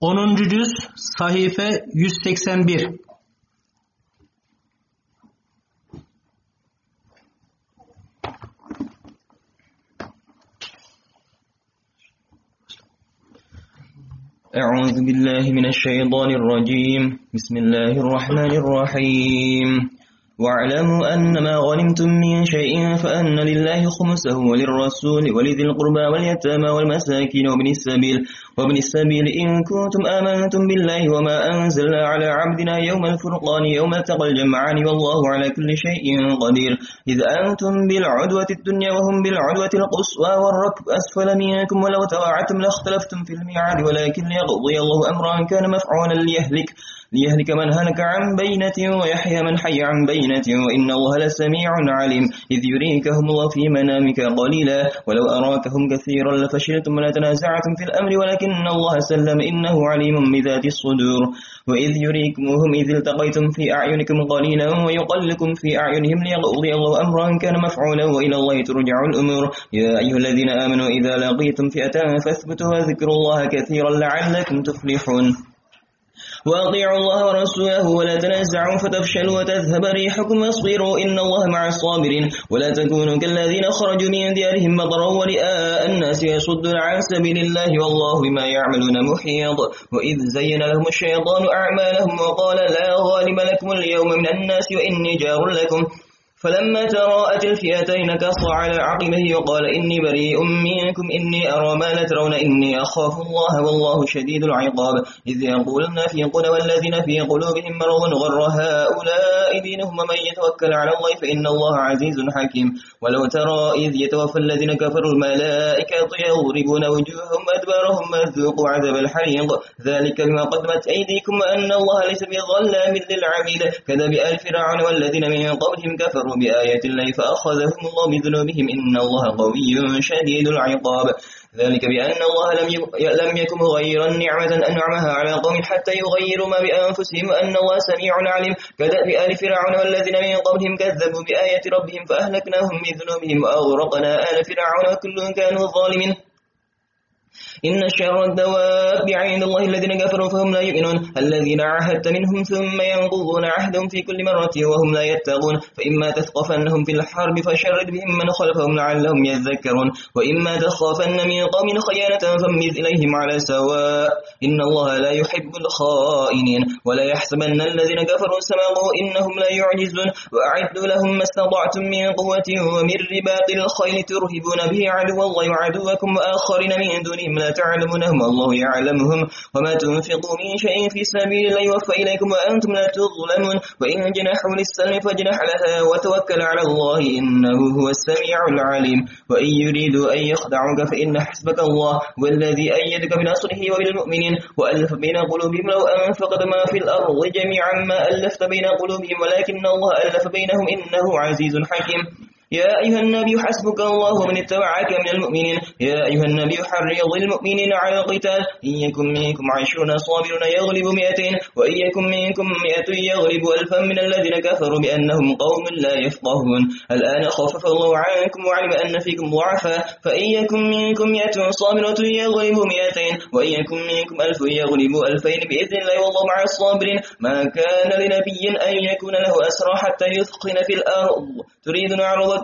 10. cüz sahife 181 أعوذ بالله من الشيطان الرجيم بسم الله الرحمن الرحيم واعلموا أن ما غنمتم من شيء فأن لله خمسه وللرسول ولذي القربى واليتامى والمساكين وابن السبيل وابن السبيل إن كنتم آمنتم بالله وما أنزلنا على عبدنا يوم الفرقان يوم التقى الجمعان والله على كل شيء قدير. إذ أنتم بالعدوة الدنيا وهم بالعدوة القصوى والركب أسفل منكم ولو تواعدتم لاختلفتم في الميعاد ولكن ليقضي الله أمرا كان مفعولا ليهلك ليهلك من هلك عن بينة ويحيى من حي عن بينة وإن الله لسميع عليم. إذ يريكهم الله في منامك قليلا ولو أراكهم كثيرا لفشلتم ولتنازعتم في الأمر ولكن الله سلم إنه عليم بذات الصدور. وإذ يريكمهم إذ التقيتم في أعينكم قليلا ويقلكم في أعينهم ليقضي الله أمرا كان مفعولا وإلى الله ترجع الأمور. يا أيها الذين آمنوا إذا لقيتم فئة فاثبتوا وذكروا الله كثيرا لعلكم تفلحون. وأطيعوا الله ورسوله ولا تنازعوا فتفشلوا وتذهب ريحكم واصبروا إن الله مع الصابرين ولا تكونوا كالذين خرجوا من ديارهم بطرا ورئاء الناس يصدون عن سبيل الله والله بما يعملون محيط وإذ زين لهم الشيطان أعمالهم وقال لا غالب لكم اليوم من الناس وإني جار لكم فلما تراءت الفئتين كص على عقبه وقال إني بريء منكم إني أرى ما لا ترون إني أخاف الله والله شديد العقاب. إذ يقول المنافقون والذين في قلوبهم مرض غر هؤلاء دينهم من يتوكل على الله فإن الله عزيز حكيم. ولو ترى إذ يتوفى الذين كفروا الملائكة يضربون وجوههم أدبارهم ذوقوا عذاب الحريق. ذلك بما قدمت أيديكم وأن الله ليس بظلام للعبيد. كذا بآل فرعون والذين من قبلهم كفروا بآيات الله فأخذهم الله بذنوبهم إن الله قوي شديد العقاب ذلك بأن الله لم لم يكن مغيرا نعمة أنعمها على قوم حتى يغيروا ما بأنفسهم وأن الله سميع عليم. كدأب آل فرعون والذين من قبلهم كذبوا بآيات ربهم فأهلكناهم بذنوبهم وأغرقنا آل فرعون وكل كانوا ظالمين. إن شر الدواب عند الله الذين كفروا فهم لا يؤمنون. الذين عاهدت منهم ثم ينقضون عهدهم في كل مرة وهم لا يتقون. فإما تثقفنهم في الحرب فشرد بهم من خلفهم لعلهم يذكرون. وإما تخافن من قوم خيانة فمذ إليهم على سواء. إن الله لا يحب الخائنين. ولا يحسبن الذين كفروا سبقوا إنهم لا يعجزون. وأعدوا لهم ما استطعتم من قوة ومن رباط الخيل ترهبون به عدو الله وعدوكم وآخرين من دونهم لا تعلمونهم الله يعلمهم وما تنفقوا من شيء في سبيل الله يوفى إليكم وأنتم لا تظلمون وإن جنحوا للسلم فاجنح لها وتوكل على الله إنه هو السميع العليم وإن يريدوا أن يخدعوك فإن حسبك الله والذي أيدك بنصره وبالمؤمنين وألف بين قلوبهم لو أنفقت ما في الأرض جميعا ما ألفت بين قلوبهم ولكن الله ألف بينهم إنه عزيز حكيم يا أيها النبي حسبك الله ومن اتبعك من المؤمنين. يا أيها النبي حرض المؤمنين على القتال. إن يكن منكم عشرون صابرون يغلب مئتين وإن يكن منكم مئة يغلب ألفا من الذين كفروا بأنهم قوم لا يفقهون. الآن خفف الله عنكم وعلم أن فيكم ضعفا. فإن يكن منكم مئة صابرة يغلب مئتين وإن يكن منكم ألف يغلب ألفين بإذن الله والله مع الصابرين. ما كان لنبي أن يكون له أسرى حتى يثقن في الأرض. تريدون عرض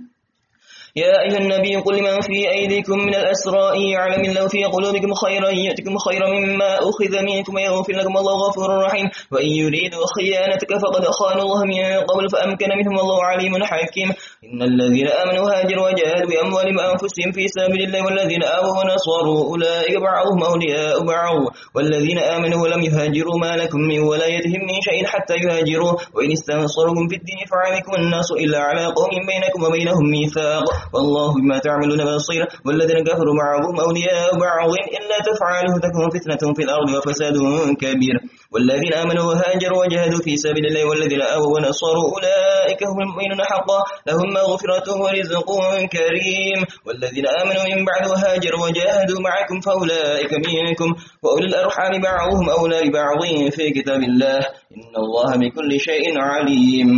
يا أيها النبي قل لمن في أيديكم من الأسراء يعلم الله في قلوبكم خيرا يأتكم خيرا مما أخذ منكم ويغفر لكم الله غفور رحيم. وإن يريدوا خيانتك فقد خانوا الله من قبل فأمكن منهم الله عليم حكيم. إن الذين آمنوا هاجروا وجاهدوا بأموالهم وأنفسهم في سبيل الله والذين آووا ونصروا أولئك بعضهم أولياء بعض. والذين آمنوا ولم يهاجروا ما لكم من ولايتهم من شيء حتى يهاجروا. وإن استنصركم في الدين فعليكم الناس إلا على قوم بينكم وبينهم ميثاق. والله بما تعملون بصير والذين كفروا معهم أولياء بعض إلا تفعلوا تكون فتنة في الأرض وفساد كبير والذين آمنوا وهاجروا وجاهدوا في سبيل الله والذين آووا ونصروا أولئك هم المؤمنون حقا لهم مغفرة ورزق كريم والذين آمنوا من بعد وهاجروا وجاهدوا معكم فأولئك منكم وأولي الأرحام بعضهم أولى ببعض في كتاب الله إن الله بكل شيء عليم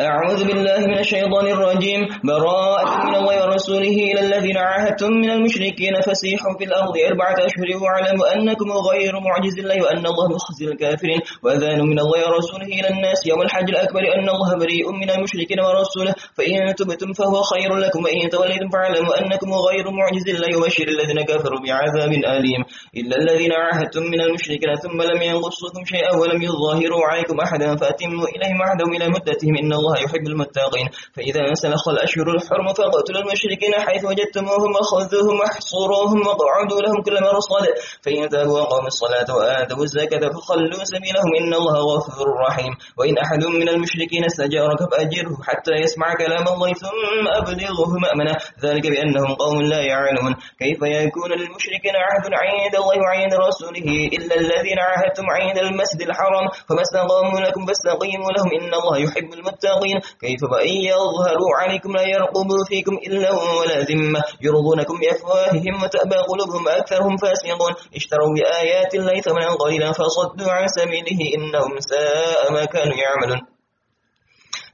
أعوذ بالله من الشيطان الرجيم. براءة من الله ورسوله إلى الذين عاهدتم من المشركين فسيحوا في الأرض أربعة أشهر. واعلموا أنكم غير معجز الله وأن الله مخزي الكافرين. وأذان من الله ورسوله إلى الناس يوم الحج الأكبر أن الله بريء من المشركين ورسوله. فإن تبتم فهو خير لكم. وإن توليتم فاعلموا أنكم غير معجز الله وبشر الذين كفروا بعذاب أليم. إلا الذين عاهدتم من المشركين ثم لم ينقصوكم شيئا ولم يظاهروا عليكم أحدا فأتموا إليهم عهدهم إلى مدتهم. إن الله يحب المتقين. فإذا انسلخ الأشهر الحرم فاقتلوا المشركين حيث وجدتموهم وخذوهم واحصروهم واقعدوا لهم كل مرصد فإن تابوا وقاموا الصلاة وآتوا الزكاة فخلوا سبيلهم. إن الله غفور رحيم. وإن أحد من المشركين استجارك فأجره حتى يسمع كلام الله ثم أبلغه مأمنة. ذلك بأنهم قوم لا يعلمون. كيف يكون للمشركين عهد عند الله وعند رسوله إلا الذين عاهدتم عند المسجد الحرام؟ فما استقاموا لكم فاستقيموا لهم. إن الله يحب المتقين. المتقين كيف وإن يظهروا عليكم لا يرقبوا فيكم إلا ولا ذمة يرضونكم بأفواههم وتأبى قلوبهم أكثرهم فاسقون اشتروا بآيات الله ثمنا قليلا فصدوا عن سبيله إنهم ساء ما كانوا يعملون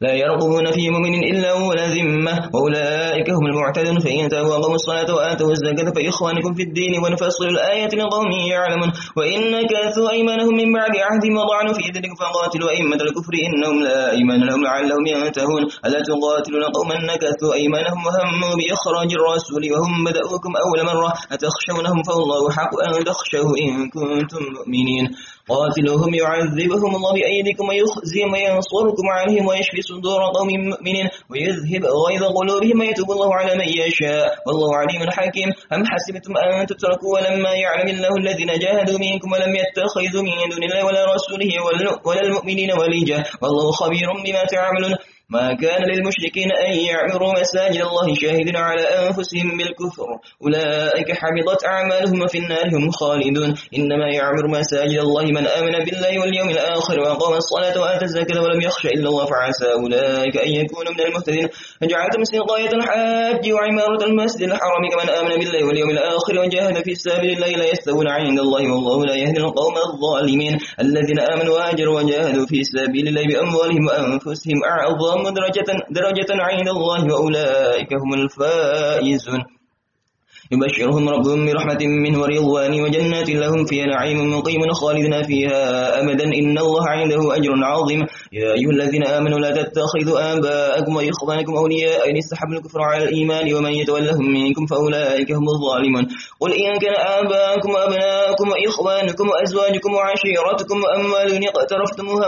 لا يرقبون في مؤمن إلا ولا ذمة. وأولئك هم المعتدون. فإن تابوا وقاموا الصلاة وآتوا الزكاة فإخوانكم في الدين ونفصل الآيات لقوم يعلمون. وإن كاثوا أيمانهم من بعد عهدهم وضعنوا في ذلك فقاتلوا أئمة الكفر إنهم لا أيمان لهم لعلهم ينتهون. ألا تقاتلون قوما نكثوا أيمانهم وهموا بإخراج الرسول وهم بدأوكم أول مرة. أتخشونهم فالله حق أن تخشوه إن كنتم مؤمنين. قاتلوهم يعذبهم الله بأيديكم ويخزيهم وينصركم عليهم ويشفي صدور قوم مؤمنين ويذهب غيظ قلوبهم ويتوب الله على من يشاء. والله عليم حكيم. أم حسبتم أن تتركوا ولما يعلم الله الذين جاهدوا منكم ولم يتخذوا من دون الله ولا رسوله ولا المؤمنين وليجا والله خبير بما تعملون. ما كان للمشركين أن يعمروا مساجد الله شاهدين على أنفسهم بالكفر. أولئك حبطت أعمالهم وفي النار هم خالدون. إنما يعمر مساجد الله من آمن بالله واليوم الآخر وقام الصلاة وآتى الزكاة ولم يخش إلا الله فعسى أولئك أن يكونوا من المهتدين. جعلتم سقاية الحاج وعمارة المسجد الحرام كمن آمن بالله واليوم الآخر وجاهد في سبيل الله لا يستوون عند الله والله لا يهدي القوم الظالمين. الذين آمنوا وهاجروا وجاهدوا في سبيل الله بأموالهم وأنفسهم أعظم أعظم درجة, درجة عند الله وأولئك هم الفائزون. يبشرهم ربهم برحمة منه ورضوان وجنات لهم فيها نعيم مقيم خالدنا فيها أبدا. إن الله عنده أجر عظيم. يا أيها الذين آمنوا لا تتخذوا آباءكم وإخوانكم أولياء. إن استحبوا الكفر على الإيمان ومن يتولهم منكم فأولئك هم الظالمون. قل إن كان آباءكم وأبناءكم وإخوانكم وأزواجكم وعشيرتكم وأموال اقترفتموها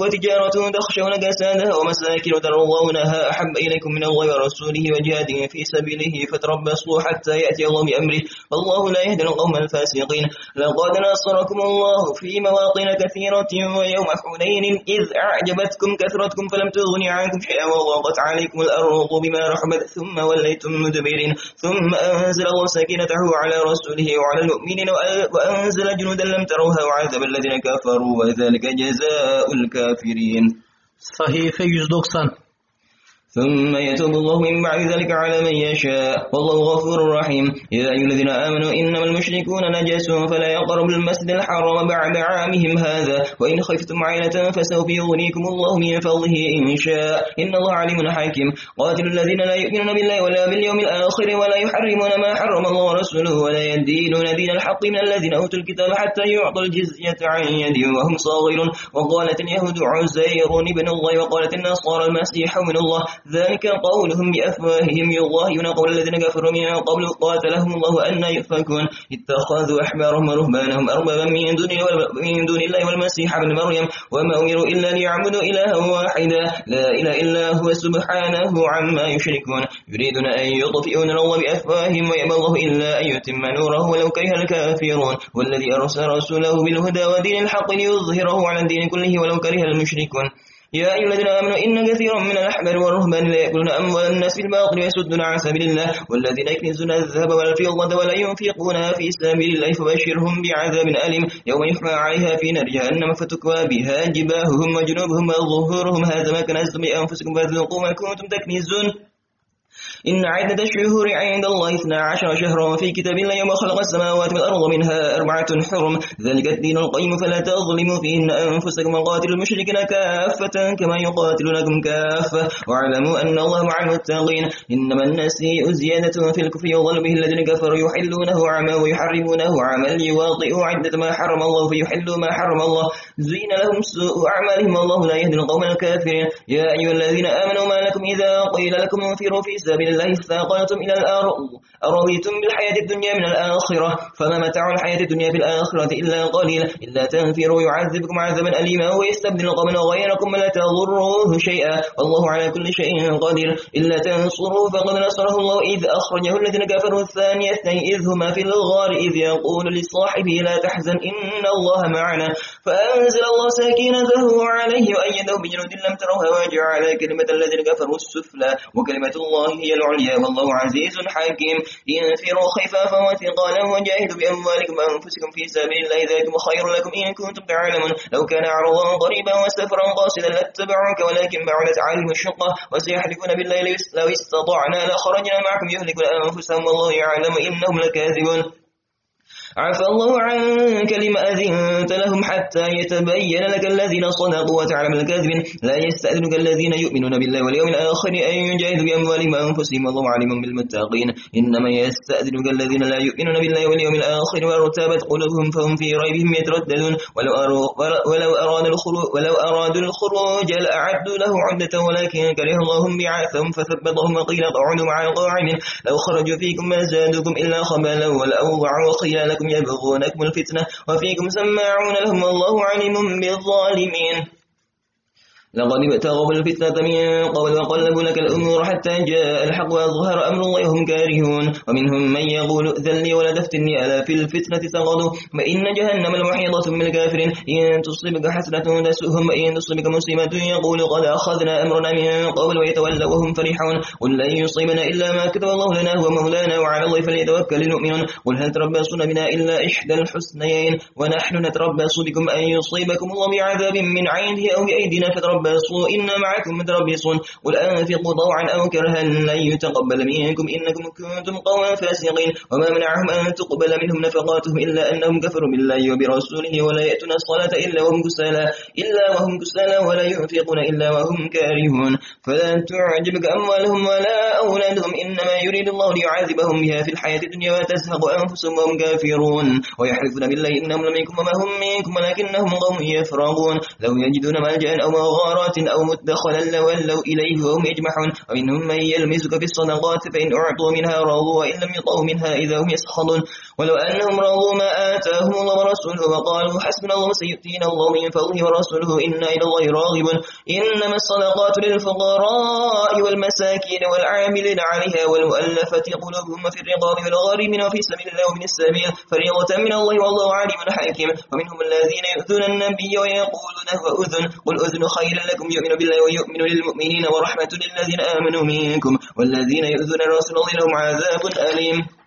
وتجارة تخشون كسادها ومساكن ترضونها أحب إليكم من الله ورسوله وجهاد في سبيله فتربصوا حتى يأتي يأتي الله بأمره. والله لا يهدي القوم الفاسقين. لقد نصركم الله في مواطن كثيرة ويوم حنين إذ أعجبتكم كثرتكم فلم تغني عنكم شيئا وضاقت عليكم الأرض بما رحبت. ثم وليتم مدبرين. ثم أنزل الله سكينته على رسوله وعلى المؤمنين وأنزل جنودا لم تروها وعذب الذين كفروا وذلك جزاء الكافرين. صحيفة 190 ثم يتوب الله من بعد ذلك على من يشاء. والله غفور رحيم. يا أيها الذين آمنوا إنما المشركون نجس فلا يقربوا المسجد الحرام بعد عامهم هذا. وإن خفتم عينة فسوف يغنيكم الله من فضله إن شاء. إن الله عليم حكيم. قاتل الذين لا يؤمنون بالله ولا باليوم الآخر ولا يحرمون ما حرم الله ورسوله ولا يدينون دين الحق من الذين أوتوا الكتاب حتى يعطوا الجزية عن يد وهم صاغرون. وقالت اليهود عزير ابن الله وقالت النصارى المسيح من الله. ذلك قولهم بأفواههم يضاهون قول الذين كفروا من قبل قاتلهم الله أن يفكون اتخذوا أحبارهم ورهبانهم أربابا من دون من دون الله والمسيح ابن مريم وما أمروا إلا ليعبدوا إلها واحدا. لا إله إلا هو سبحانه عما يشركون. يريدون أن يطفئوا نور بأفواههم ويأبى الله إلا أن يتم نوره ولو كره الكافرون. والذي أرسل رسوله بالهدى ودين الحق ليظهره على الدين كله ولو كره المشركون. يا أيها الذين آمنوا إن كثيرا من الأحبار والرهبان لا يأكلون أموال الناس بالباطل ويسدون عن سبيل الله والذين يكنزون الذهب والفضة ولا ينفقونها في سبيل الله فبشرهم بعذاب أليم. يوم يحمى عليها في نار جهنم فتكوى بها جباههم وجنوبهم وظهورهم. هذا ما كنزتم لأنفسكم فذوقوا ما كنتم تكنزون. إن عدة الشهور عند الله اثنا عشر شهرا في كتاب الله يوم خلق السماوات والأرض منها أربعة حرم. ذلك الدين القيم فلا تظلموا فيهن أنفسكم وقاتلوا المشركين كافة كما يقاتلونكم كافة. واعلموا أن الله مع المتقين. إنما النسيء زيادة في الكفر يضل به الذين كفروا يحلونه عما ويحرمونه عما ليواطئوا عدة ما حرم الله فيحلوا ما حرم الله. زين لهم سوء أعمالهم الله لا يهدي القوم الكافرين. يا أيها الذين آمنوا ما لكم إذا قيل لكم انفروا في سبيل الله استاقلتم إلى الأرض أرضيتم بالحياة الدنيا من الآخرة؟ فما متاع الحياة الدنيا في الآخرة إلا قليل. إلا تنفروا يعذبكم عذابا أليما ويستبدل قوما غيركم لا تضروه شيئا. والله على كل شيء قدير. إلا تنصروا فقد نصره الله إذ أخرجه الذين كفروا الثانية إذ هما في الغار إذ يقول لصاحبه لا تحزن إن الله معنا. فأنزل الله سكينته عليه وأيده بجنود لم تروها وجعل كلمة الذين كفروا السفلى وكلمة الله هي العليا. والله عزيز حكيم. انفروا خفافا وثقالا وجاهدوا بأموالكم وأنفسكم في سبيل الله. ذلكم خير لكم إن كنتم تعلمون. لو كان عرضا قريبا وسفرا قاصدا لاتبعوك ولكن بعدت عليهم الشقة وسيحلفون بالله لو استطعنا لخرجنا معكم يهلكون أنفسهم والله يعلم إنهم لكاذبون. عفى الله عنك لما أذنت لهم حتى يتبين لك الذين صدقوا وتعلم الكاذبين لا يستأذنك الذين يؤمنون بالله واليوم الآخر أن يجاهدوا بأموالهم وأنفسهم والله عليم بالمتقين. إنما يستأذنك الذين لا يؤمنون بالله واليوم الآخر وارتابت قلوبهم فهم في ريبهم يترددون. ولو, ولو, أراد الخروج ولو أرادوا الخروج لأعدوا له عدة ولكن كره الله بعثهم فثبتهم وقيل اقعدوا مع القاعدين. لو خرجوا فيكم ما زادوكم إلا خبالا والأوضعوا قيل لكم يبغونكم الفتنة وفيكم سماعون لهم والله عليم بالظالمين. لقد ابتغوا بالفتنة من قبل وقلبوا لك الأمور حتى جاء الحق وأظهر أمر الله وهم كارهون. ومنهم من يقول لي ولا تفتني ألا في الفتنة سقطوا وإن جهنم المحيطة من الكافرين إن تصيبك حسنة تسؤهم وإن تصيبك مصيبة يقول قد أخذنا أمرنا من قبل ويتولوا وهم فرحون. قل لن يصيبنا إلا ما كتب الله لنا هو مولانا وعلى الله فليتوكل المؤمنون. قل هل تربصون بنا إلا إحدى الحسنيين؟ ونحن نتربص بكم أن يصيبكم الله بعذاب من عنده أو بأيدينا فتربصوا تربصوا إنا معكم متربصون قل أنفقوا طوعا أو كرها لن يتقبل منكم إنكم كنتم قوما فاسقين. وما منعهم أن تقبل منهم نفقاتهم إلا أنهم كفروا بالله وبرسوله ولا يأتون الصلاة إلا وهم كسالى. إلا وهم كسالى ولا ينفقون إلا وهم كارهون. فلا تعجبك أموالهم ولا أولادهم. إنما يريد الله ليعذبهم بها في الحياة الدنيا وتزهق أنفسهم وهم كافرون. ويحلفون بالله إنهم لمنكم وما هم منكم ولكنهم قوم يفرغون لو يجدون ملجأ أو مغارا مغارات أو مدخلا لولوا إليه وهم يجمحون. ومنهم من يلمزك في الصدقات فإن أعطوا منها رضوا وإن لم يطعوا منها إذا هم يسخطون. ولو أنهم رضوا ما آتاهم الله ورسوله وقالوا حسبنا الله سيؤتينا الله من فضله ورسوله إنا إلى الله راغبون. إنما الصدقات للفقراء والمساكين والعاملين عليها والمؤلفة قلوبهم في الرقاب والغارمين وفي سبيل الله ومن السبيل فريضة من الله والله عليم حكيم. ومنهم الذين يؤذون النبي ويقولون هو أذن. قل أذن خير لكم يؤمن بالله ويؤمن للمؤمنين ورحمة للذين آمنوا منكم والذين يؤذون الرسول لهم عذاب أليم.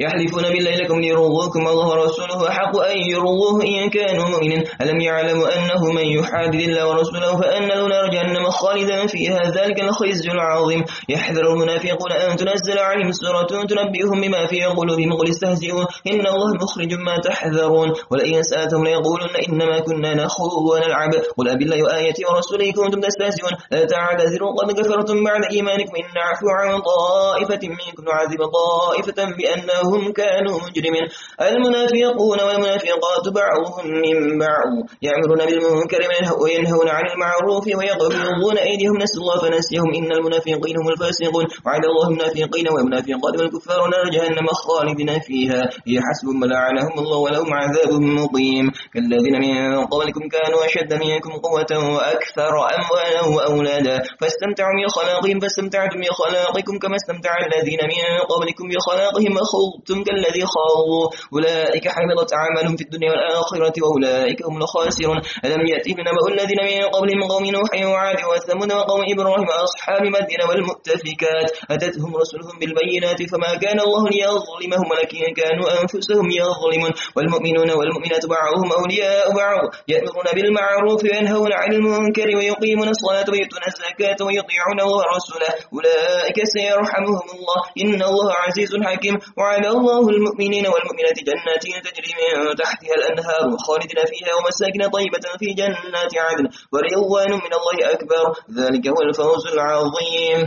يحلفون بالله لكم ليرضوكم الله ورسوله أحق أن يرضوه إن كانوا مؤمنين. ألم يعلموا أنه من يحادد الله ورسوله فأن له نار جهنم خالدا فيها ذلك الخزي العظيم. يحذر المنافقون أن تنزل عليهم سورة تنبئهم بما في قلوبهم قل استهزئوا إن الله مخرج ما تحذرون. ولئن سألتهم ليقولن إنما كنا نخوض ونلعب. قل أبي الله وآياتي ورسوله كنتم تستهزئون. لا تعتذروا قد كفرتم بعد إيمانكم. إن نعفو عن طائفة منكم نعذب طائفة بأنه إنهم كانوا مجرمين. المنافقون والمنافقات بعضهم من بعض يعمرون بالمنكر وينهون عن المعروف ويقبضون أيديهم نسوا الله فنسيهم. إن المنافقين هم الفاسقون. وعد الله المنافقين والمنافقات والكفار نار جهنم خالدين فيها. هي حسب لعنهم الله ولهم عذاب مقيم. كالذين من قبلكم كانوا أشد منكم قوة وأكثر أموالا وأولادا. فاستمتعوا من خلاقهم فاستمتعتم من خلاقكم كما استمتع الذين من قبلكم بخلاقهم خضتم كالذي خاضوا. أولئك حبطت أعمالهم في الدنيا والآخرة وأولئك هم الخاسرون. ألم يأتهم نبأ الذين من قبلهم قوم نوح وعاد وثمود وقوم إبراهيم وأصحاب مدين والمؤتفكات؟ أتتهم رسلهم بالبينات فما كان الله ليظلمهم ولكن كانوا أنفسهم يظلمون. والمؤمنون والمؤمنات بعضهم أولياء بعض. يأمرون بالمعروف وينهون عن المنكر ويقيمون الصلاة ويؤتون الزكاة ويطيعون الله ورسوله. أولئك سيرحمهم الله. إن الله عزيز حكيم. وعد الله المؤمنين والمؤمنات جنات تجري من تحتها الأنهار خالدين فيها ومساكن طيبة في جنات عدن ورضوان من الله أكبر. ذلك هو الفوز العظيم.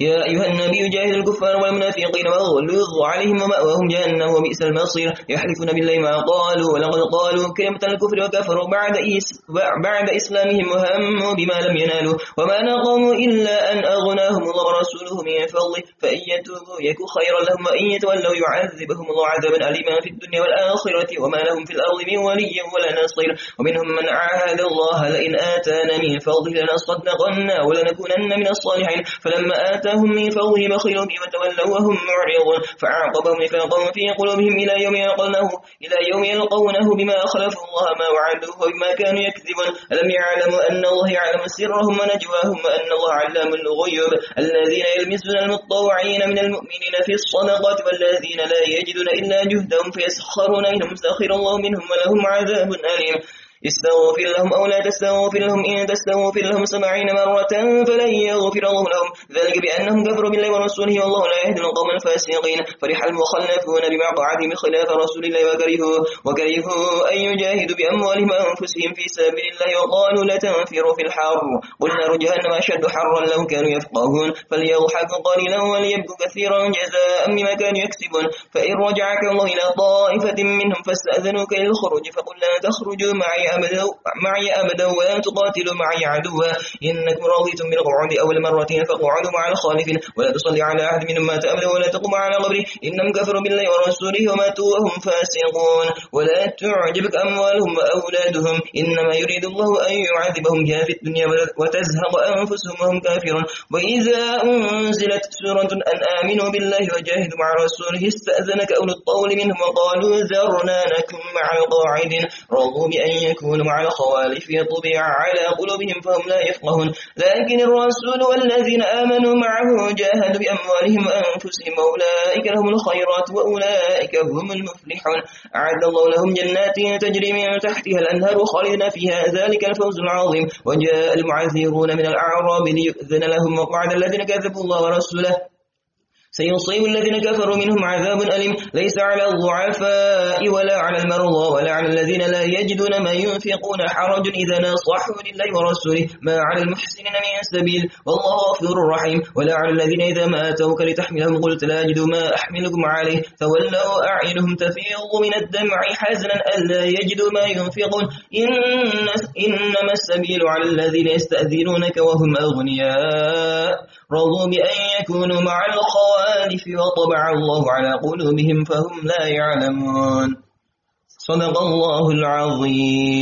يا أيها النبي جاهد الكفار والمنافقين واغلظ عليهم ومأواهم جهنم وبئس المصير. يحلفون بالله ما قالوا ولقد قالوا كلمة الكفر وكفروا بعد إس بعد إسلامهم وهموا بما لم ينالوا. وما نقوموا إلا أن أغناهم الله ورسوله من فضله فإن يتوبوا يكو خيرا لهم وإن يتولوا يعذبهم الله عذابا أليما في الدنيا والآخرة. وما لهم في الأرض من ولي ولا نصير. ومنهم من عاهد الله لئن آتانا من فضله لنصدقن ولنكونن من الصالحين. فلما آتانا آتاهم من فضله بخلوا به وتولوا وهم معرضون. فعاقبهم نفاقا في قلوبهم إلى يوم يلقونه إلى يوم يلقونه بما أخلفوا الله ما وعدوه وبما كانوا يكذبون. ألم يعلموا أن الله يعلم سرهم ونجواهم وأن الله علام الغيوب؟ الذين يلمسون المتطوعين من المؤمنين في الصدقات والذين لا يجدون إلا جهدهم فيسخرون منهم سخر الله منهم ولهم عذاب أليم. استغفر لهم أو لا تستغفر لهم إن تستغفر لهم سبعين مرة فلن يغفر الله لهم. ذلك بأنهم كفروا بالله ورسوله والله لا يهدي القوم الفاسقين. فرح المخلفون بمقعدهم خلاف رسول الله وكرهوا وكرهوا أن يجاهدوا بأموالهم وأنفسهم في سبيل الله وقالوا لا تنفروا في الحر. قل نار جهنم أشد حرا لو كانوا يفقهون. فليضحكوا قليلا وليبكوا كثيرا جزاء بما كانوا يكسبون. فإن رجعك الله إلى طائفة منهم فاستأذنوك للخروج فقل لا تخرجوا معي معي أبدا ولا تقاتلوا معي عدوا. إنكم رضيتم بالقعود أول مرة فقعدوا مع الخالفين ولا تصلي على أحد منهم مات أبدا ولا تقوم على قبره. إنهم كفروا بالله ورسوله وماتوا وهم فاسقون. ولا تعجبك أموالهم وأولادهم. إنما يريد الله أن يعذبهم. بها في الدنيا وتزهق أنفسهم وهم كافرون. وإذا أنزلت سورة أن آمنوا بالله وجاهدوا مع رسوله استأذنك أولو الطول منهم وقالوا ذرنا نكن مع القاعدين. رضوا بأن يكون مع الخوالف يطبع على قلوبهم فهم لا يفقهون. لكن الرسول والذين آمنوا معه جاهدوا بأموالهم وأنفسهم أولئك لهم الخيرات وأولئك هم المفلحون. أعد الله لهم جنات تجري من تحتها الأنهار خالدين فيها. ذلك الفوز العظيم. وجاء المعذرون من الأعراب ليؤذن لهم وقعد الذين كذبوا الله ورسوله. سيصيب الذين كفروا منهم عذاب أليم. ليس على الضعفاء ولا على المرضى ولا على الذين لا يجدون ما ينفقون حرج إذا نصحوا لله ورسوله ما على المحسنين من سبيل. والله غفور رحيم. ولا على الذين إذا ما أتوك لتحملهم قلت لا أجد ما أحملكم عليه. فولوا أعينهم تفيض من الدمع حزنا ألا يجدوا ما ينفقون. إن إنما السبيل على الذين يستأذنونك وهم أغنياء. رضوا بأن يكونوا مع الخوالف وطبع الله على قلوبهم فهم لا يعلمون. صدق الله العظيم.